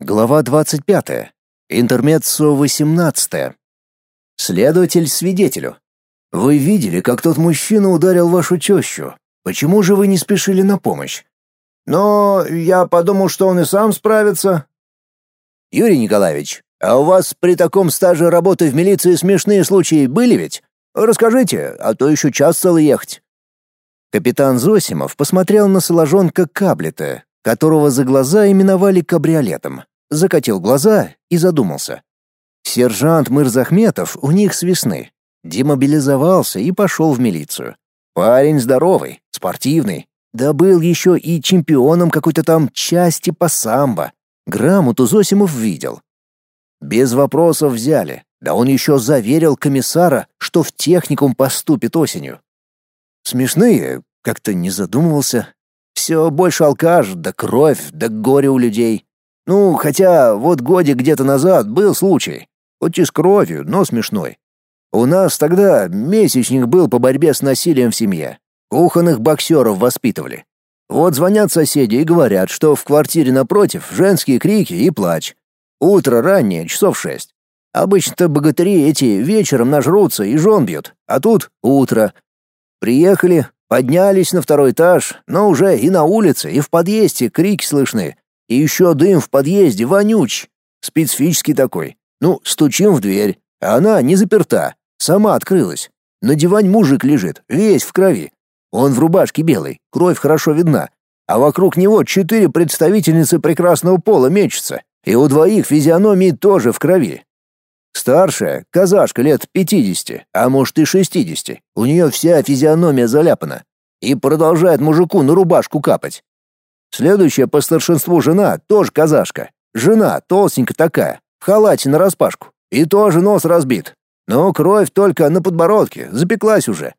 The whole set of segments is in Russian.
Глава 25. Интермеццо 18. Следователь свидетелю. Вы видели, как тот мужчина ударил вашу тещу. Почему же вы не спешили на помощь? Но я подумал, что он и сам справится. Юрий Николаевич, а у вас при таком стаже работы в милиции смешные случаи были ведь? Расскажите, а то еще час целый ехать. Капитан Зосимов посмотрел на Соложонка Каблета, которого за глаза именовали кабриолетом, закатил глаза и задумался. Сержант Мырзахметов у них с весны. Демобилизовался и пошел в милицию. Парень здоровый, спортивный. Да был еще и чемпионом какой-то там части по самбо. Грамоту Зосимов видел. Без вопросов взяли. Да он еще заверил комиссара, что в техникум поступит осенью. Смешные, как-то не задумывался. Все больше алкаш, да кровь, да горе у людей. Ну, хотя вот годик где-то назад был случай. Хоть и с кровью, но смешной. У нас тогда месячник был по борьбе с насилием в семье. Кухонных боксеров воспитывали. Вот звонят соседи и говорят, что в квартире напротив женские крики и плач. Утро раннее, часов шесть. Обычно-то богатыри эти вечером нажрутся и жен бьют, а тут утро. Приехали, поднялись на второй этаж, но уже и на улице, и в подъезде крики слышны. И еще дым в подъезде вонюч. Специфический такой. Ну, стучим в дверь, а она не заперта, сама открылась. На диване мужик лежит, весь в крови. Он в рубашке белой, кровь хорошо видна. А вокруг него четыре представительницы прекрасного пола мечутся, и у двоих физиономии тоже в крови. Старшая, казашка лет 50, а может и 60. У нее вся физиономия заляпана. И продолжает мужику на рубашку капать. Следующая по старшинству жена, тоже казашка. Жена, толстенькая такая, в халате нараспашку. И тоже нос разбит. Но кровь только на подбородке, запеклась уже.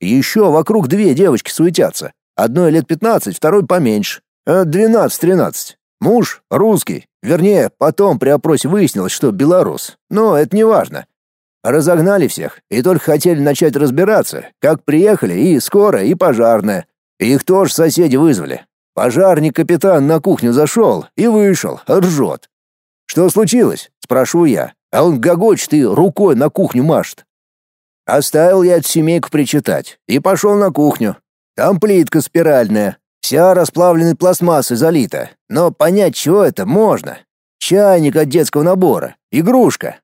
Еще вокруг две девочки суетятся. Одной лет 15, второй поменьше. 12-13. Э, Муж русский, вернее, потом при опросе выяснилось, что белорус. Но это не важно. Разогнали всех и только хотели начать разбираться, как приехали и скорая, и пожарная. Их тоже соседи вызвали. Пожарник капитан на кухню зашел и вышел, ржет. «Что случилось?» — спрошу я, а он гогочет и рукой на кухню машет. Оставил я эту семейку причитать и пошел на кухню. Там плитка спиральная, Вся расплавленной пластмассой залита, но понять, чего это, можно. Чайник от детского набора, игрушка.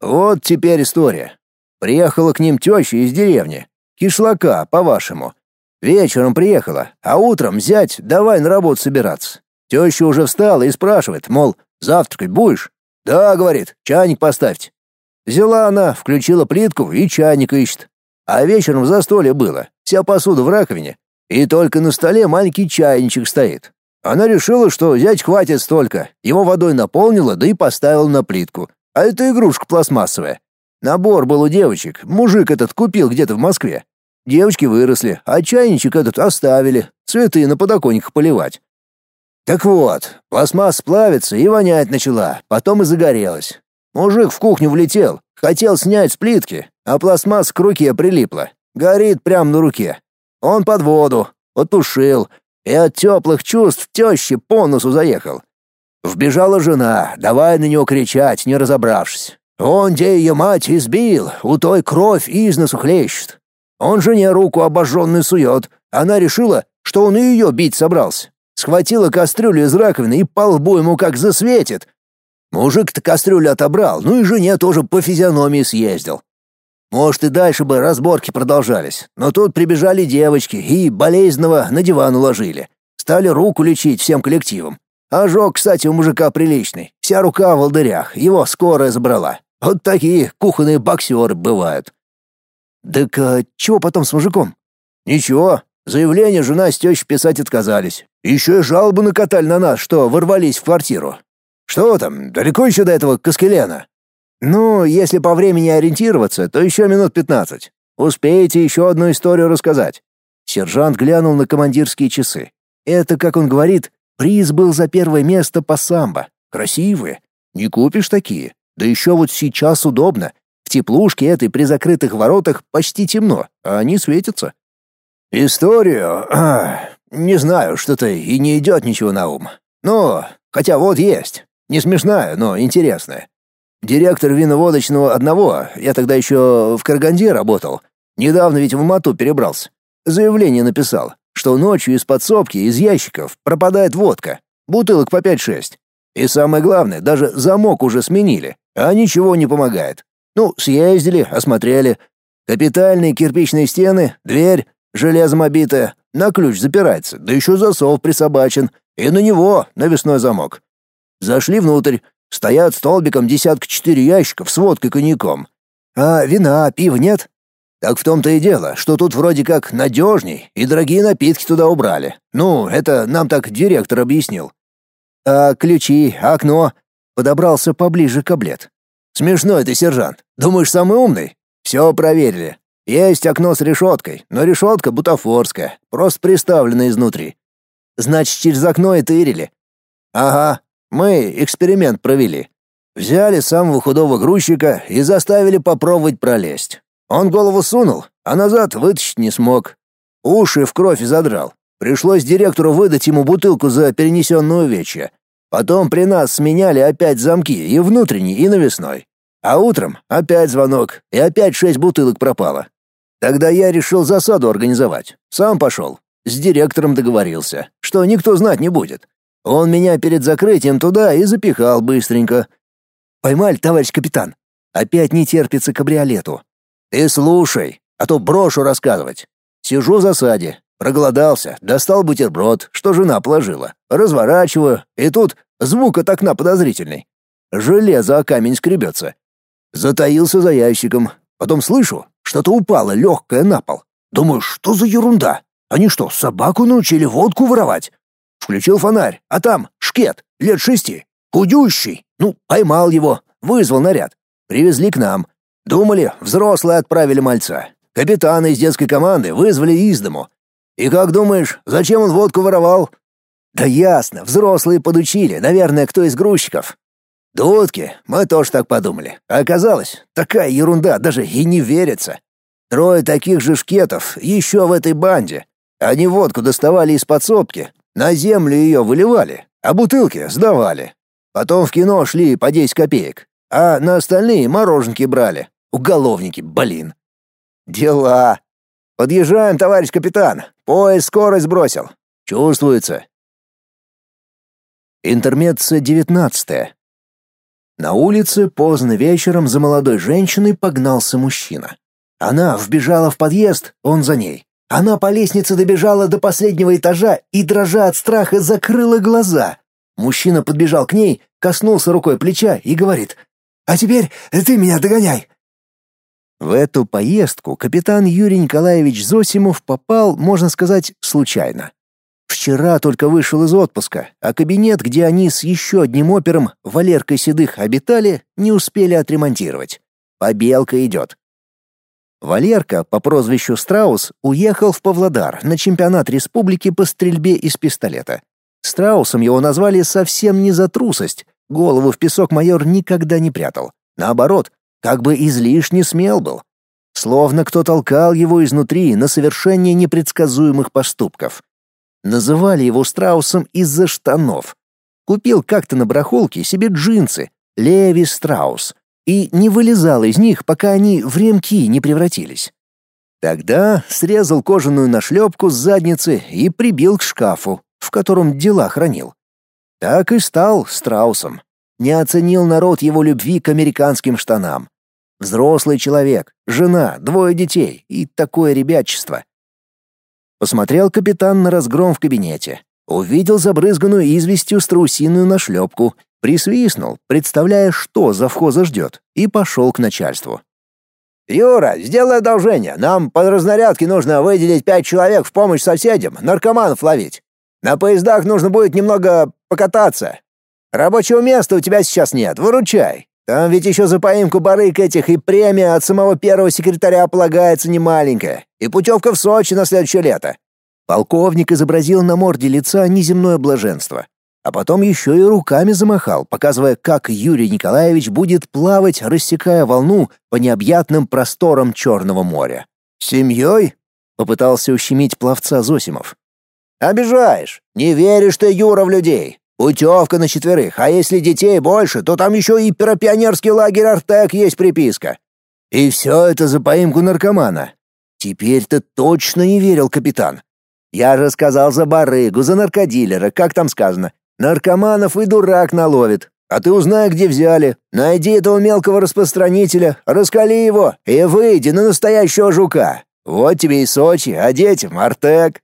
Вот теперь история. Приехала к ним теща из деревни. Кишлака, по-вашему. Вечером приехала, а утром зять давай на работу собираться. Теща уже встала и спрашивает, мол, завтракать будешь? Да, говорит, чайник поставьте. Взяла она, включила плитку и чайник ищет. А вечером застолье было, вся посуда в раковине, и только на столе маленький чайничек стоит. Она решила, что взять хватит столько. Его водой наполнила, да и поставила на плитку. А это игрушка пластмассовая. Набор был у девочек. Мужик этот купил где-то в Москве. Девочки выросли, а чайничек этот оставили. Цветы на подоконниках поливать. Так вот, пластмасса плавится и вонять начала, потом и загорелась. Мужик в кухню влетел, хотел снять с плитки, а пластмасса к руке прилипла. Горит прямо на руке. Он под воду, потушил, и от теплых чувств тещи по носу заехал. Вбежала жена, давай на него кричать, не разобравшись. Он, где ее мать, избил, у той кровь из носу хлещет. Он жене руку обожженную сует. Она решила, что он и ее бить собрался. Схватила кастрюлю из раковины и по лбу ему как засветит. Мужик-то кастрюлю отобрал, ну и жене тоже по физиономии съездил. Может, и дальше бы разборки продолжались, но тут прибежали девочки и болезненного на диван уложили. Стали руку лечить всем коллективом. Ожог, кстати, у мужика приличный. Вся рука в волдырях, его скорая забрала. Вот такие кухонные боксеры бывают. Так а чего потом с мужиком? Ничего, заявление жена с тещей писать отказались. Еще и жалобу накатали на нас, что ворвались в квартиру. Что там, далеко еще до этого Каскелена? Ну, если по времени ориентироваться, то еще минут пятнадцать. Успеете еще одну историю рассказать. Сержант глянул на командирские часы. Это, как он говорит, приз был за первое место по самбо. Красивые. Не купишь такие. Да еще вот сейчас удобно. В теплушке этой при закрытых воротах почти темно, а они светятся. Историю? А, не знаю, что-то и не идет ничего на ум. Но, хотя вот есть. Не смешная, но интересная. Директор виноводочного одного, я тогда еще в Караганде работал, недавно ведь в Мату перебрался. Заявление написал, что ночью из подсобки, из ящиков пропадает водка, бутылок по 5-6. И самое главное, даже замок уже сменили, а ничего не помогает. Ну, съездили, осмотрели. Капитальные кирпичные стены, дверь, железом обитая, на ключ запирается, да еще засов присобачен, и на него навесной замок. Зашли внутрь, стоят столбиком десятка четыре ящиков с водкой коньяком. А вина, пива нет? Так в том-то и дело, что тут вроде как надежней, и дорогие напитки туда убрали. Ну, это нам так директор объяснил. А ключи, окно? Подобрался поближе к облет. Смешной ты, сержант. Думаешь, самый умный? Все проверили. Есть окно с решеткой, но решетка бутафорская, просто приставлена изнутри. Значит, через окно и тырили. Ага, мы эксперимент провели. Взяли самого худого грузчика и заставили попробовать пролезть. Он голову сунул, а назад вытащить не смог. Уши в кровь задрал. Пришлось директору выдать ему бутылку за перенесенную увечья. Потом при нас сменяли опять замки, и внутренний, и навесной. А утром опять звонок, и опять шесть бутылок пропало. Тогда я решил засаду организовать. Сам пошел. С директором договорился, что никто знать не будет. Он меня перед закрытием туда и запихал быстренько. Поймали, товарищ капитан. Опять не терпится кабриолету. Ты слушай, а то брошу рассказывать. Сижу в засаде, проголодался, достал бутерброд, что жена положила. Разворачиваю, и тут звук от окна подозрительный. Железо о камень скребется. Затаился за ящиком. Потом слышу, что-то упало легкое на пол. Думаю, что за ерунда? Они что, собаку научили водку воровать? Включил фонарь, а там шкет, лет шести, худющий. Ну, поймал его, вызвал наряд. Привезли к нам. Думали, взрослые отправили мальца. Капитана из детской команды вызвали из дому. И как думаешь, зачем он водку воровал? Да ясно, взрослые подучили, наверное, кто из грузчиков. Дудки, мы тоже так подумали. А оказалось, такая ерунда, даже и не верится. Трое таких же шкетов еще в этой банде. Они водку доставали из подсобки, на землю ее выливали, а бутылки сдавали. Потом в кино шли по 10 копеек, а на остальные мороженки брали. Уголовники, блин. Дела. Подъезжаем, товарищ капитан. Поезд скорость бросил. Чувствуется. Интермеца 19. На улице поздно вечером за молодой женщиной погнался мужчина. Она вбежала в подъезд, он за ней. Она по лестнице добежала до последнего этажа и, дрожа от страха, закрыла глаза. Мужчина подбежал к ней, коснулся рукой плеча и говорит «А теперь ты меня догоняй, в эту поездку капитан Юрий Николаевич Зосимов попал, можно сказать, случайно. Вчера только вышел из отпуска, а кабинет, где они с еще одним опером, Валеркой Седых, обитали, не успели отремонтировать. Побелка идет. Валерка по прозвищу Страус уехал в Павлодар на чемпионат республики по стрельбе из пистолета. Страусом его назвали совсем не за трусость, голову в песок майор никогда не прятал. Наоборот, как бы излишне смел был. Словно кто толкал его изнутри на совершение непредсказуемых поступков. Называли его страусом из-за штанов. Купил как-то на барахолке себе джинсы Леви Страус и не вылезал из них, пока они в ремки не превратились. Тогда срезал кожаную нашлепку с задницы и прибил к шкафу, в котором дела хранил. Так и стал страусом. Не оценил народ его любви к американским штанам. Взрослый человек, жена, двое детей и такое ребячество. Посмотрел капитан на разгром в кабинете. Увидел забрызганную известью страусиную нашлепку, присвистнул, представляя, что завхоза ждет, и пошел к начальству. «Юра, сделай одолжение. Нам под разнарядки нужно выделить пять человек в помощь соседям, наркоманов ловить. На поездах нужно будет немного покататься. Рабочего места у тебя сейчас нет, выручай. Там ведь еще за поимку барык этих и премия от самого первого секретаря полагается немаленькая, и путевка в Сочи на следующее лето». Полковник изобразил на морде лица неземное блаженство, а потом еще и руками замахал, показывая, как Юрий Николаевич будет плавать, рассекая волну по необъятным просторам Черного моря. «Семьей?» — попытался ущемить пловца Зосимов. «Обижаешь! Не веришь ты, Юра, в людей! Путевка на четверых, а если детей больше, то там еще и пиропионерский лагерь «Артек» есть приписка. И все это за поимку наркомана. Теперь ты точно не верил, капитан. Я же сказал за барыгу, за наркодилера, как там сказано. Наркоманов и дурак наловит. А ты узнай, где взяли. Найди этого мелкого распространителя, раскали его и выйди на настоящего жука. Вот тебе и Сочи, а детям Артек.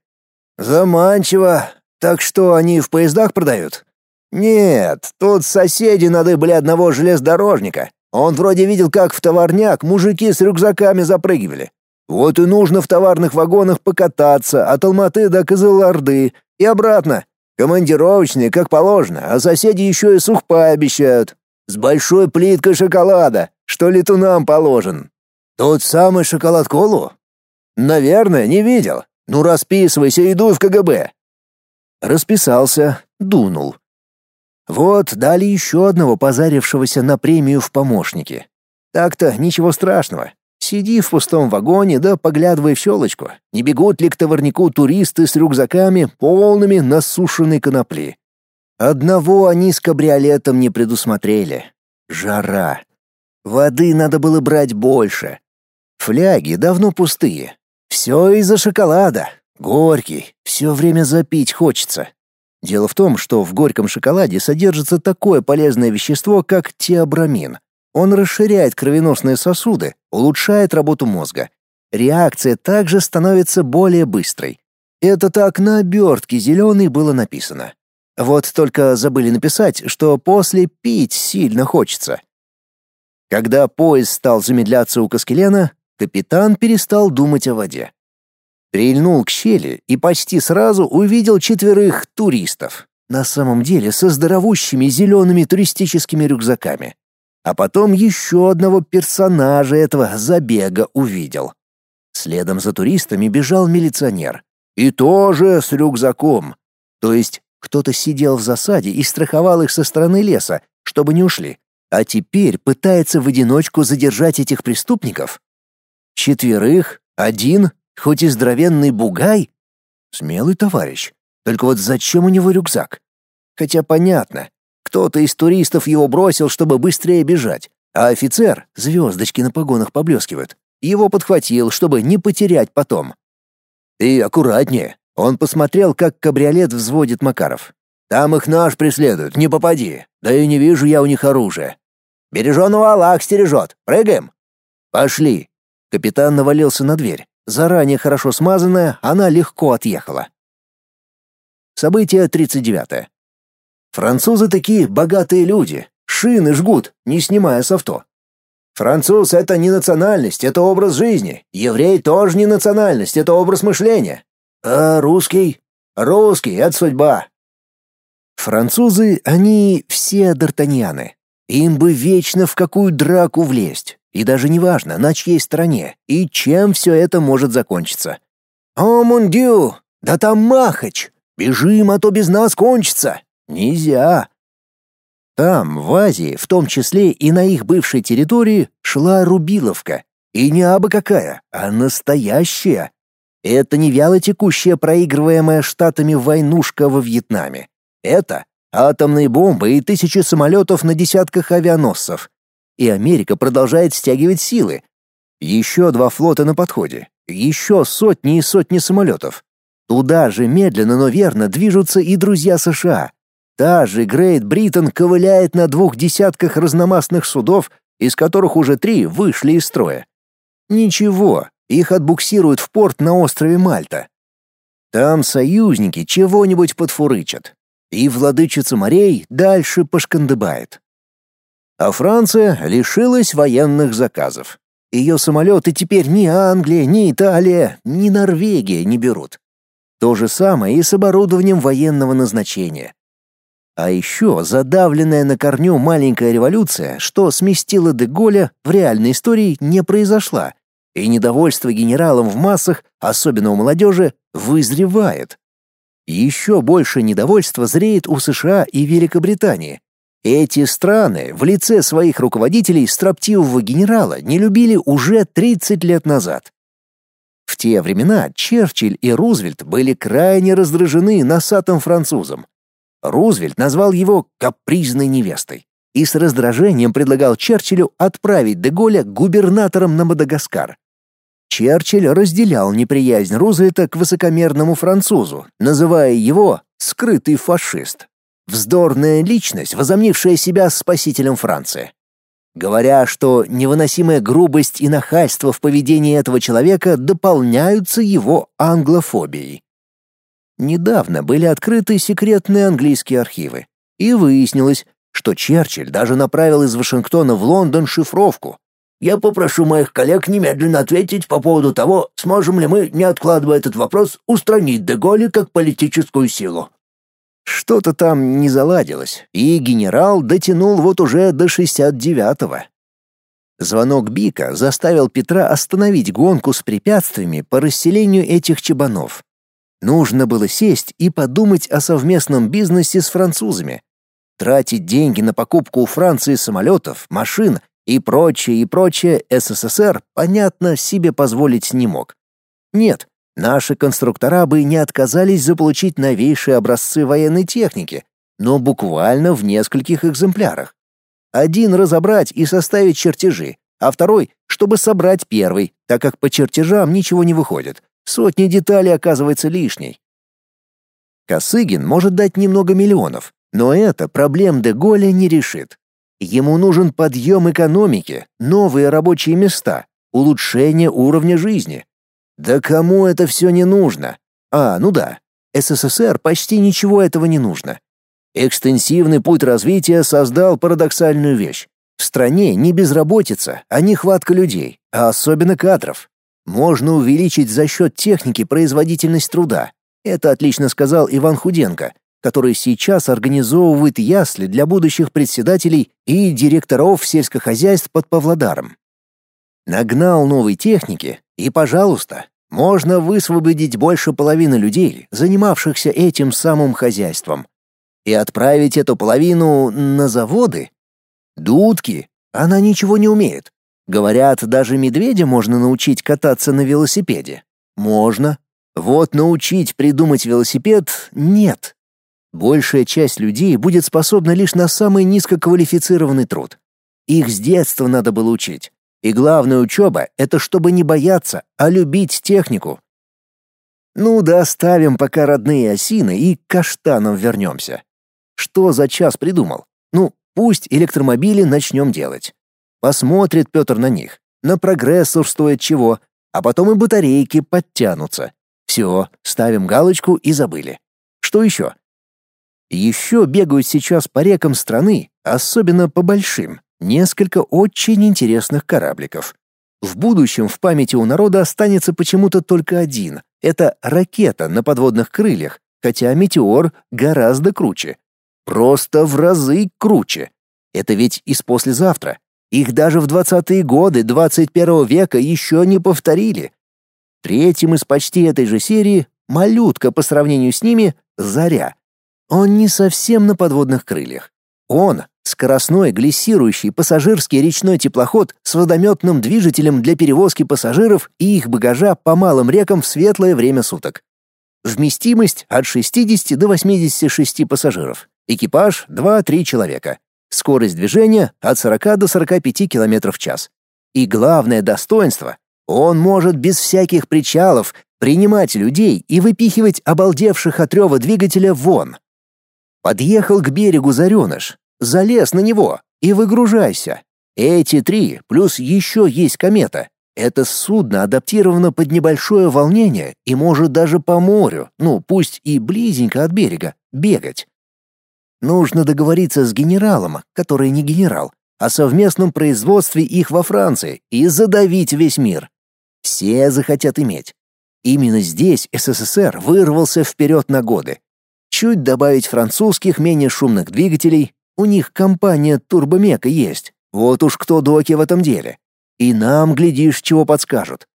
Заманчиво. Так что они в поездах продают? Нет, тут соседи надыбали одного железнодорожника. Он вроде видел, как в товарняк мужики с рюкзаками запрыгивали. Вот и нужно в товарных вагонах покататься от Алматы до Кызылорды и обратно. Командировочные, как положено, а соседи еще и сухпай обещают. С большой плиткой шоколада, что летунам положен. Тот самый шоколад-колу? Наверное, не видел. Ну расписывайся, иду в КГБ. Расписался, дунул. Вот дали еще одного позарившегося на премию в помощники. Так-то ничего страшного. Сиди в пустом вагоне да поглядывай в щелочку, не бегут ли к товарнику туристы с рюкзаками, полными насушенной конопли. Одного они с кабриолетом не предусмотрели. Жара. Воды надо было брать больше. Фляги давно пустые. Все из-за шоколада. Горький. Все время запить хочется. Дело в том, что в горьком шоколаде содержится такое полезное вещество, как теобрамин — он расширяет кровеносные сосуды, улучшает работу мозга. Реакция также становится более быстрой. Это так на обертке зеленой было написано. Вот только забыли написать, что после пить сильно хочется. Когда поезд стал замедляться у Каскелена, капитан перестал думать о воде. Прильнул к щели и почти сразу увидел четверых туристов, на самом деле со здоровущими зелеными туристическими рюкзаками а потом еще одного персонажа этого забега увидел. Следом за туристами бежал милиционер. И тоже с рюкзаком. То есть кто-то сидел в засаде и страховал их со стороны леса, чтобы не ушли. А теперь пытается в одиночку задержать этих преступников? Четверых? Один? Хоть и здоровенный бугай? Смелый товарищ. Только вот зачем у него рюкзак? Хотя понятно, кто-то из туристов его бросил, чтобы быстрее бежать, а офицер, звездочки на погонах поблескивают, его подхватил, чтобы не потерять потом. «И аккуратнее», — он посмотрел, как кабриолет взводит Макаров. «Там их наш преследует, не попади, да и не вижу я у них оружия. Береженого Аллах стережет, прыгаем?» «Пошли». Капитан навалился на дверь. Заранее хорошо смазанная, она легко отъехала. Событие 39. Французы такие богатые люди, шины жгут, не снимая с авто. Француз — это не национальность, это образ жизни. Еврей тоже не национальность, это образ мышления. А русский? Русский — это судьба. Французы, они все д'Артаньяны. Им бы вечно в какую драку влезть. И даже неважно, на чьей стороне и чем все это может закончиться. «О, мундю! Да там Махач! Бежим, а то без нас кончится!» Нельзя. Там, в Азии, в том числе и на их бывшей территории, шла Рубиловка. И не абы какая, а настоящая. Это не вяло текущая проигрываемая штатами войнушка во Вьетнаме. Это атомные бомбы и тысячи самолетов на десятках авианосцев. И Америка продолжает стягивать силы. Еще два флота на подходе. Еще сотни и сотни самолетов. Туда же медленно, но верно движутся и друзья США. Та же Грейт Бриттон ковыляет на двух десятках разномастных судов, из которых уже три вышли из строя. Ничего, их отбуксируют в порт на острове Мальта. Там союзники чего-нибудь подфурычат, и владычица морей дальше пошкандыбает. А Франция лишилась военных заказов. Ее самолеты теперь ни Англия, ни Италия, ни Норвегия не берут. То же самое и с оборудованием военного назначения. А еще задавленная на корню маленькая революция, что сместила Деголя, в реальной истории не произошла, и недовольство генералом в массах, особенно у молодежи, вызревает. Еще больше недовольства зреет у США и Великобритании. Эти страны в лице своих руководителей строптивого генерала не любили уже 30 лет назад. В те времена Черчилль и Рузвельт были крайне раздражены носатым французом, Рузвельт назвал его «капризной невестой» и с раздражением предлагал Черчиллю отправить Деголя губернатором на Мадагаскар. Черчилль разделял неприязнь Рузвельта к высокомерному французу, называя его «скрытый фашист». Вздорная личность, возомнившая себя спасителем Франции. Говоря, что невыносимая грубость и нахальство в поведении этого человека дополняются его англофобией. Недавно были открыты секретные английские архивы, и выяснилось, что Черчилль даже направил из Вашингтона в Лондон шифровку. «Я попрошу моих коллег немедленно ответить по поводу того, сможем ли мы, не откладывая этот вопрос, устранить Деголи как политическую силу. Что-то там не заладилось, и генерал дотянул вот уже до 69-го. Звонок Бика заставил Петра остановить гонку с препятствиями по расселению этих чебанов. Нужно было сесть и подумать о совместном бизнесе с французами. Тратить деньги на покупку у Франции самолетов, машин и прочее, и прочее СССР, понятно, себе позволить не мог. Нет, Наши конструктора бы не отказались заполучить новейшие образцы военной техники, но буквально в нескольких экземплярах. Один разобрать и составить чертежи, а второй, чтобы собрать первый, так как по чертежам ничего не выходит. Сотни деталей оказывается лишней. Косыгин может дать немного миллионов, но это проблем Деголя не решит. Ему нужен подъем экономики, новые рабочие места, улучшение уровня жизни. Да кому это все не нужно? А, ну да, СССР почти ничего этого не нужно. Экстенсивный путь развития создал парадоксальную вещь. В стране не безработица, а нехватка людей, а особенно кадров. Можно увеличить за счет техники производительность труда. Это отлично сказал Иван Худенко, который сейчас организовывает ясли для будущих председателей и директоров сельскохозяйств под Павлодаром. Нагнал новой техники, и, пожалуйста, можно высвободить больше половины людей, занимавшихся этим самым хозяйством, и отправить эту половину на заводы. Дудки, она ничего не умеет. Говорят, даже медведя можно научить кататься на велосипеде. Можно. Вот научить придумать велосипед нет. Большая часть людей будет способна лишь на самый низкоквалифицированный труд. Их с детства надо было учить. И главная учеба — это чтобы не бояться, а любить технику. Ну да оставим пока родные осины и к каштанам вернемся. Что за час придумал? Ну, пусть электромобили начнем делать. Посмотрит Петр на них. На прогрессор стоит чего, а потом и батарейки подтянутся. Все, ставим галочку и забыли. Что еще? Еще бегают сейчас по рекам страны, особенно по большим, несколько очень интересных корабликов. В будущем в памяти у народа останется почему-то только один. Это ракета на подводных крыльях, хотя «Метеор» гораздо круче. Просто в разы круче. Это ведь из послезавтра. Их даже в 20-е годы 21 века еще не повторили. Третьим из почти этой же серии малютка по сравнению с ними «Заря». Он не совсем на подводных крыльях. Он Скоростной глиссирующий пассажирский речной теплоход с водометным движителем для перевозки пассажиров и их багажа по малым рекам в светлое время суток. Вместимость от 60 до 86 пассажиров. Экипаж 2-3 человека. Скорость движения от 40 до 45 км в час. И главное достоинство — он может без всяких причалов принимать людей и выпихивать обалдевших от рева двигателя вон. Подъехал к берегу Зареныш, Залез на него и выгружайся. Эти три, плюс еще есть комета. Это судно адаптировано под небольшое волнение и может даже по морю, ну пусть и близенько от берега, бегать. Нужно договориться с генералом, который не генерал, о совместном производстве их во Франции и задавить весь мир. Все захотят иметь. Именно здесь СССР вырвался вперед на годы. Чуть добавить французских менее шумных двигателей, у них компания Турбомека есть. Вот уж кто доки в этом деле. И нам, глядишь, чего подскажут.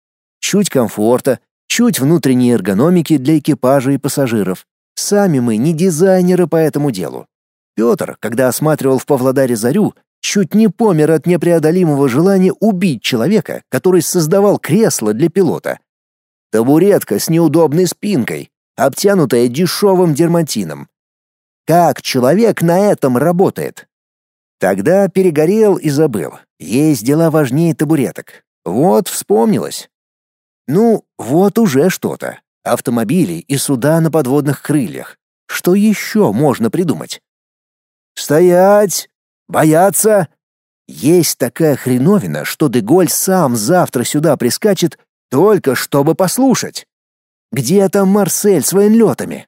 Чуть комфорта, чуть внутренней эргономики для экипажа и пассажиров. Сами мы не дизайнеры по этому делу. Петр, когда осматривал в Павлодаре Зарю, чуть не помер от непреодолимого желания убить человека, который создавал кресло для пилота. Табуретка с неудобной спинкой, обтянутая дешевым дерматином. Как человек на этом работает? Тогда перегорел и забыл. Есть дела важнее табуреток. Вот вспомнилось. Ну, вот уже что-то. Автомобили и суда на подводных крыльях. Что еще можно придумать? Стоять! Бояться! Есть такая хреновина, что Деголь сам завтра сюда прискачет, только чтобы послушать. Где там Марсель с военлетами?